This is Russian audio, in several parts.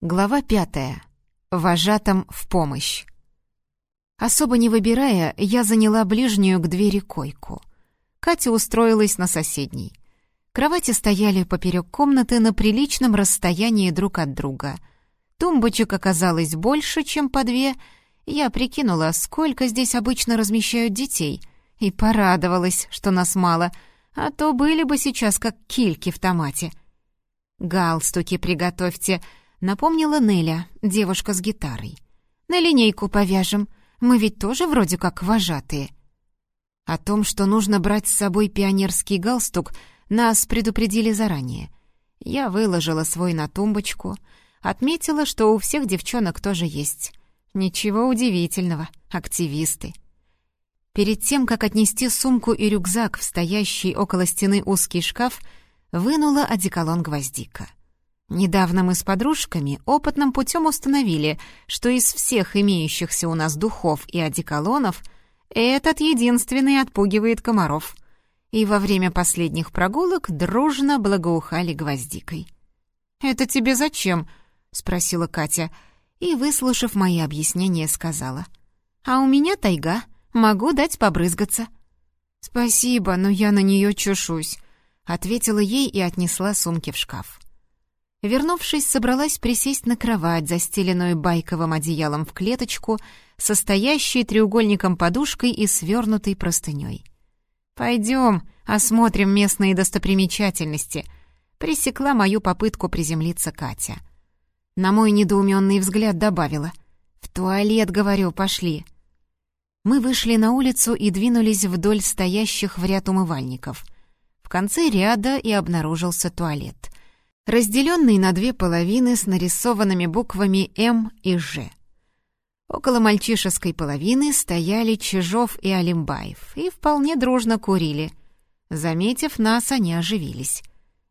Глава пятая. Вожатым в помощь. Особо не выбирая, я заняла ближнюю к двери койку. Катя устроилась на соседней. Кровати стояли поперек комнаты на приличном расстоянии друг от друга. Тумбочек оказалось больше, чем по две. Я прикинула, сколько здесь обычно размещают детей, и порадовалась, что нас мало, а то были бы сейчас как кильки в томате. «Галстуки приготовьте», напомнила Неля, девушка с гитарой. «На линейку повяжем. Мы ведь тоже вроде как вожатые». О том, что нужно брать с собой пионерский галстук, нас предупредили заранее. Я выложила свой на тумбочку, отметила, что у всех девчонок тоже есть. Ничего удивительного, активисты. Перед тем, как отнести сумку и рюкзак в стоящий около стены узкий шкаф, вынула одеколон гвоздика. Недавно мы с подружками опытным путем установили, что из всех имеющихся у нас духов и одеколонов этот единственный отпугивает комаров. И во время последних прогулок дружно благоухали гвоздикой. «Это тебе зачем?» — спросила Катя, и, выслушав мои объяснения, сказала. «А у меня тайга, могу дать побрызгаться». «Спасибо, но я на нее чешусь», — ответила ей и отнесла сумки в шкаф. Вернувшись, собралась присесть на кровать, застеленную байковым одеялом в клеточку, состоящей треугольником подушкой и свернутой простыней. «Пойдем, осмотрим местные достопримечательности», — пресекла мою попытку приземлиться Катя. На мой недоуменный взгляд добавила. «В туалет, говорю, пошли». Мы вышли на улицу и двинулись вдоль стоящих в ряд умывальников. В конце ряда и обнаружился туалет — разделенный на две половины с нарисованными буквами «М» и «Ж». Около мальчишеской половины стояли Чижов и Алимбаев и вполне дружно курили. Заметив нас, они оживились.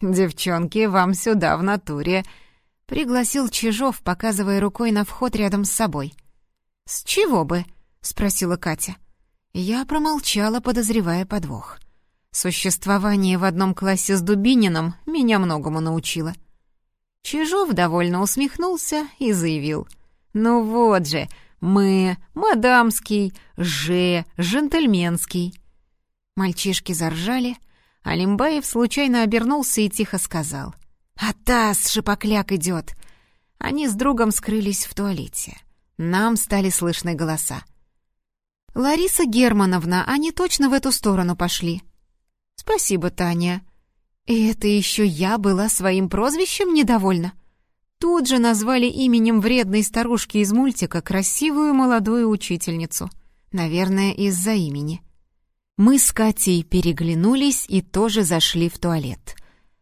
«Девчонки, вам сюда, в натуре!» — пригласил Чижов, показывая рукой на вход рядом с собой. «С чего бы?» — спросила Катя. Я промолчала, подозревая подвох. Существование в одном классе с Дубининым меня многому научило. Чижов довольно усмехнулся и заявил. «Ну вот же, мы, мадамский, же, джентльменский». Мальчишки заржали, а Лимбаев случайно обернулся и тихо сказал. «Атас, шипокляк идет!» Они с другом скрылись в туалете. Нам стали слышны голоса. «Лариса Германовна, они точно в эту сторону пошли», «Спасибо, Таня». И это еще я была своим прозвищем недовольна. Тут же назвали именем вредной старушки из мультика красивую молодую учительницу. Наверное, из-за имени. Мы с Катей переглянулись и тоже зашли в туалет.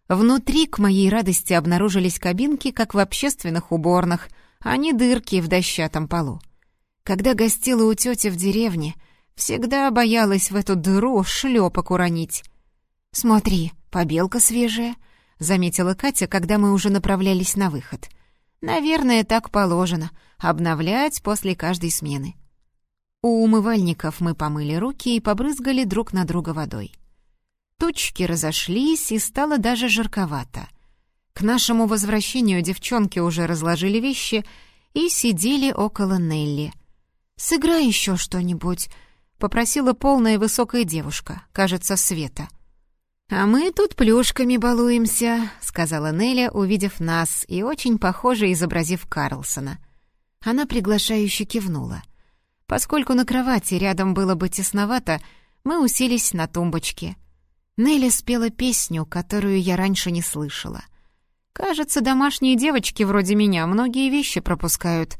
Внутри, к моей радости, обнаружились кабинки, как в общественных уборных, а не дырки в дощатом полу. Когда гостила у тети в деревне, всегда боялась в эту дыру шлепок уронить. «Смотри, побелка свежая», — заметила Катя, когда мы уже направлялись на выход. «Наверное, так положено — обновлять после каждой смены». У умывальников мы помыли руки и побрызгали друг на друга водой. Тучки разошлись, и стало даже жарковато. К нашему возвращению девчонки уже разложили вещи и сидели около Нелли. «Сыграй еще что-нибудь», — попросила полная высокая девушка, кажется, Света — «А мы тут плюшками балуемся», — сказала Неля, увидев нас и очень похоже изобразив Карлсона. Она приглашающе кивнула. Поскольку на кровати рядом было бы тесновато, мы уселись на тумбочке. Неля спела песню, которую я раньше не слышала. Кажется, домашние девочки вроде меня многие вещи пропускают.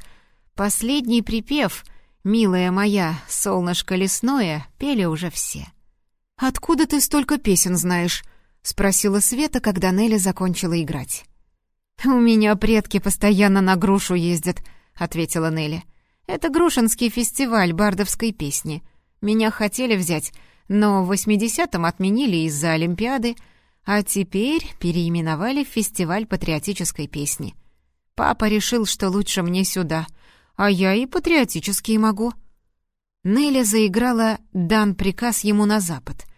Последний припев «Милая моя, солнышко лесное» пели уже все. «Откуда ты столько песен знаешь?» — спросила Света, когда Нелли закончила играть. «У меня предки постоянно на грушу ездят», — ответила Нелли. «Это Грушинский фестиваль бардовской песни. Меня хотели взять, но в 80-м отменили из-за Олимпиады, а теперь переименовали в фестиваль патриотической песни. Папа решил, что лучше мне сюда, а я и патриотические могу». Неля заиграла «Дан приказ ему на запад».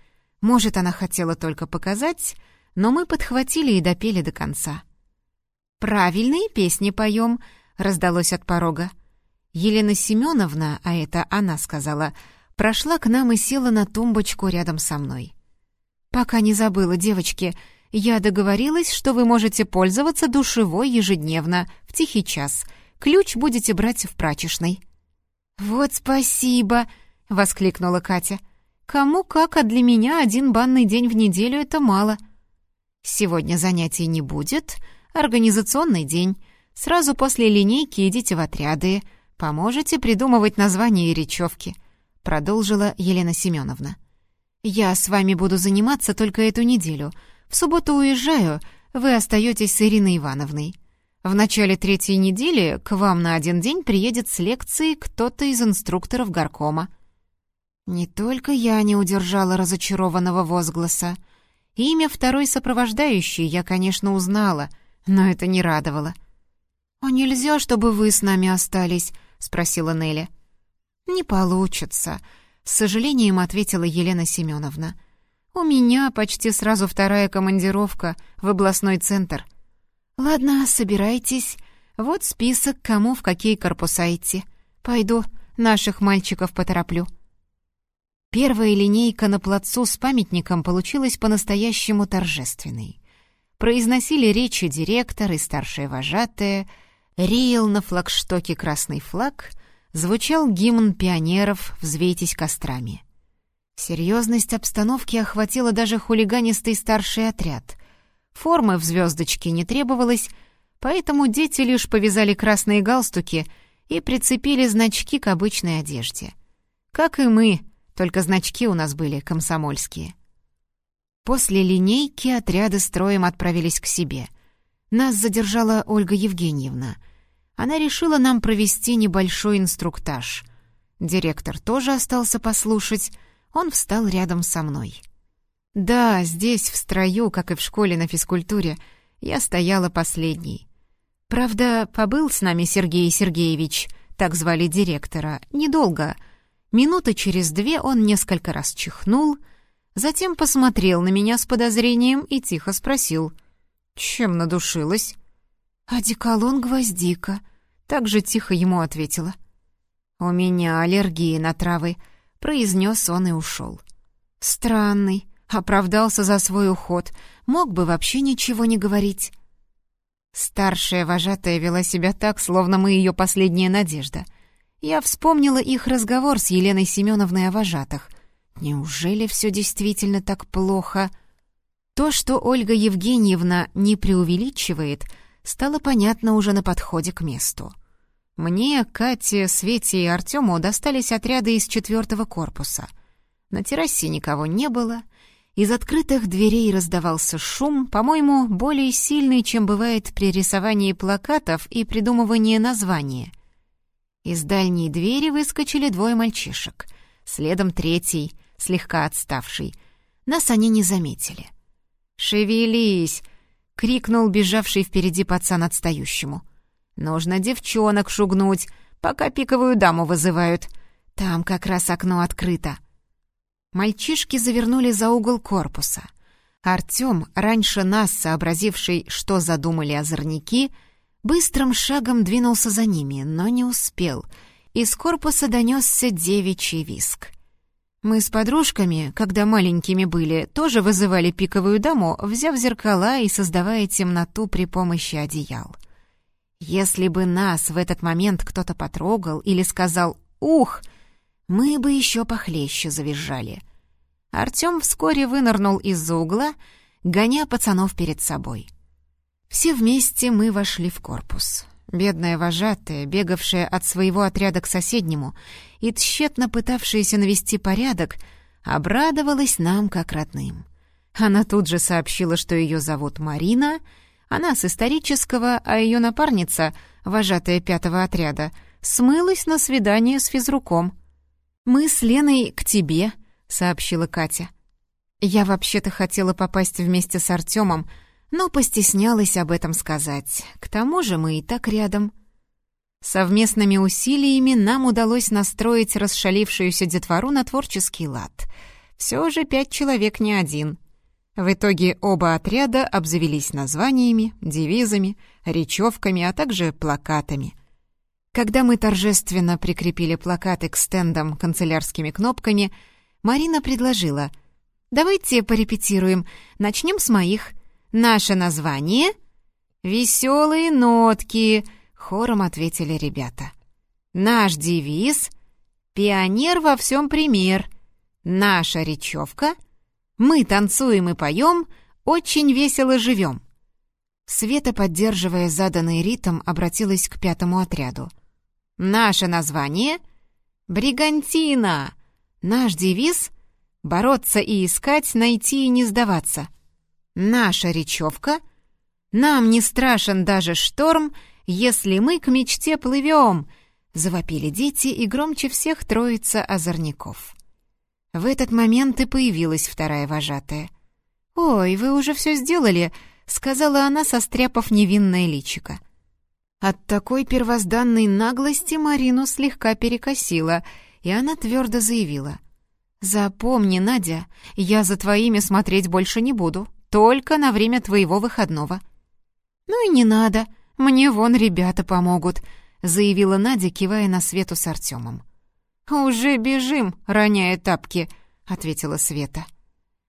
Может, она хотела только показать, но мы подхватили и допели до конца. «Правильные песни поем», — раздалось от порога. Елена Семеновна, а это она сказала, прошла к нам и села на тумбочку рядом со мной. «Пока не забыла, девочки, я договорилась, что вы можете пользоваться душевой ежедневно, в тихий час. Ключ будете брать в прачечной». «Вот спасибо!» — воскликнула Катя. «Кому как, а для меня один банный день в неделю — это мало». «Сегодня занятий не будет. Организационный день. Сразу после линейки идите в отряды. Поможете придумывать названия и речевки», — продолжила Елена Семеновна. «Я с вами буду заниматься только эту неделю. В субботу уезжаю, вы остаетесь с Ириной Ивановной. В начале третьей недели к вам на один день приедет с лекции кто-то из инструкторов горкома». Не только я не удержала разочарованного возгласа. Имя второй сопровождающей я, конечно, узнала, но это не радовало. «А нельзя, чтобы вы с нами остались?» — спросила Нелли. «Не получится», — с сожалением ответила Елена Семеновна. «У меня почти сразу вторая командировка в областной центр». «Ладно, собирайтесь. Вот список, кому в какие корпуса идти. Пойду, наших мальчиков потороплю». Первая линейка на плацу с памятником получилась по-настоящему торжественной. Произносили речи директор и старшая вожатая, реял на флагштоке красный флаг, звучал гимн пионеров «Взвейтесь кострами». Серьезность обстановки охватила даже хулиганистый старший отряд. Формы в звездочке не требовалось, поэтому дети лишь повязали красные галстуки и прицепили значки к обычной одежде. Как и мы — только значки у нас были комсомольские. После линейки отряды строем отправились к себе. Нас задержала Ольга Евгеньевна. Она решила нам провести небольшой инструктаж. Директор тоже остался послушать. Он встал рядом со мной. Да, здесь, в строю, как и в школе на физкультуре, я стояла последней. Правда, побыл с нами Сергей Сергеевич, так звали директора, недолго — Минуты через две он несколько раз чихнул, затем посмотрел на меня с подозрением и тихо спросил. «Чем надушилась?» «Одеколон гвоздика», — так же тихо ему ответила. «У меня аллергия на травы», — произнес он и ушел. «Странный», — оправдался за свой уход, мог бы вообще ничего не говорить. Старшая вожатая вела себя так, словно мы ее последняя надежда — я вспомнила их разговор с Еленой Семеновной о вожатых. Неужели все действительно так плохо? То, что Ольга Евгеньевна не преувеличивает, стало понятно уже на подходе к месту. Мне, Кате, Свете и Артему достались отряды из четвертого корпуса. На террасе никого не было. Из открытых дверей раздавался шум, по-моему, более сильный, чем бывает при рисовании плакатов и придумывании названия — из дальней двери выскочили двое мальчишек. Следом третий, слегка отставший. Нас они не заметили. «Шевелись!» — крикнул бежавший впереди пацан отстающему. «Нужно девчонок шугнуть, пока пиковую даму вызывают. Там как раз окно открыто». Мальчишки завернули за угол корпуса. Артём, раньше нас сообразивший, что задумали озорники, — Быстрым шагом двинулся за ними, но не успел. Из корпуса донесся девичий виск. Мы с подружками, когда маленькими были, тоже вызывали пиковую даму, взяв зеркала и создавая темноту при помощи одеял. Если бы нас в этот момент кто-то потрогал или сказал «Ух!», мы бы еще похлеще завизжали. Артем вскоре вынырнул из-за угла, гоня пацанов перед собой — все вместе мы вошли в корпус. Бедная вожатая, бегавшая от своего отряда к соседнему и тщетно пытавшаяся навести порядок, обрадовалась нам как родным. Она тут же сообщила, что ее зовут Марина, она с исторического, а ее напарница, вожатая пятого отряда, смылась на свидание с физруком. «Мы с Леной к тебе», — сообщила Катя. «Я вообще-то хотела попасть вместе с Артемом, но постеснялась об этом сказать. К тому же мы и так рядом. Совместными усилиями нам удалось настроить расшалившуюся детвору на творческий лад. Все же пять человек не один. В итоге оба отряда обзавелись названиями, девизами, речевками, а также плакатами. Когда мы торжественно прикрепили плакаты к стендам канцелярскими кнопками, Марина предложила «Давайте порепетируем. Начнем с моих. Наше название — «Веселые нотки», — хором ответили ребята. «Наш девиз — «Пионер во всем пример». Наша речевка — мы танцуем и поем, очень весело живем». Света, поддерживая заданный ритм, обратилась к пятому отряду. «Наше название — «Бригантина». Наш девиз — «Бороться и искать, найти и не сдаваться». Наша речевка — «Нам не страшен даже шторм, если мы к мечте плывем», — завопили дети и громче всех троица озорников. В этот момент и появилась вторая вожатая. «Ой, вы уже все сделали», — сказала она, состряпав невинное личико. От такой первозданной наглости Марину слегка перекосила, и она твердо заявила. «Запомни, Надя, я за твоими смотреть больше не буду, только на время твоего выходного». «Ну и не надо, мне вон ребята помогут», — заявила Надя, кивая на Свету с Артемом. «Уже бежим, роняя тапки», — ответила Света.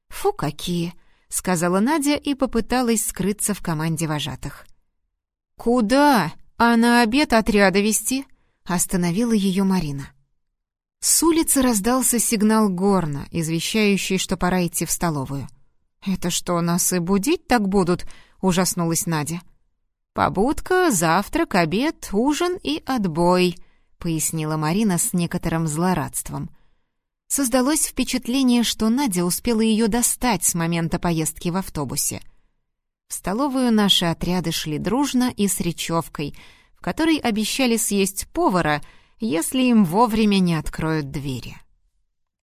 «Фу, какие!» — сказала Надя и попыталась скрыться в команде вожатых. «Куда? А на обед отряда вести?» — остановила ее Марина. С улицы раздался сигнал горна, извещающий, что пора идти в столовую. «Это что, нас и будить так будут?» — ужаснулась Надя. «Побудка, завтрак, обед, ужин и отбой», пояснила Марина с некоторым злорадством. Создалось впечатление, что Надя успела ее достать с момента поездки в автобусе. В столовую наши отряды шли дружно и с речевкой, в которой обещали съесть повара, если им вовремя не откроют двери.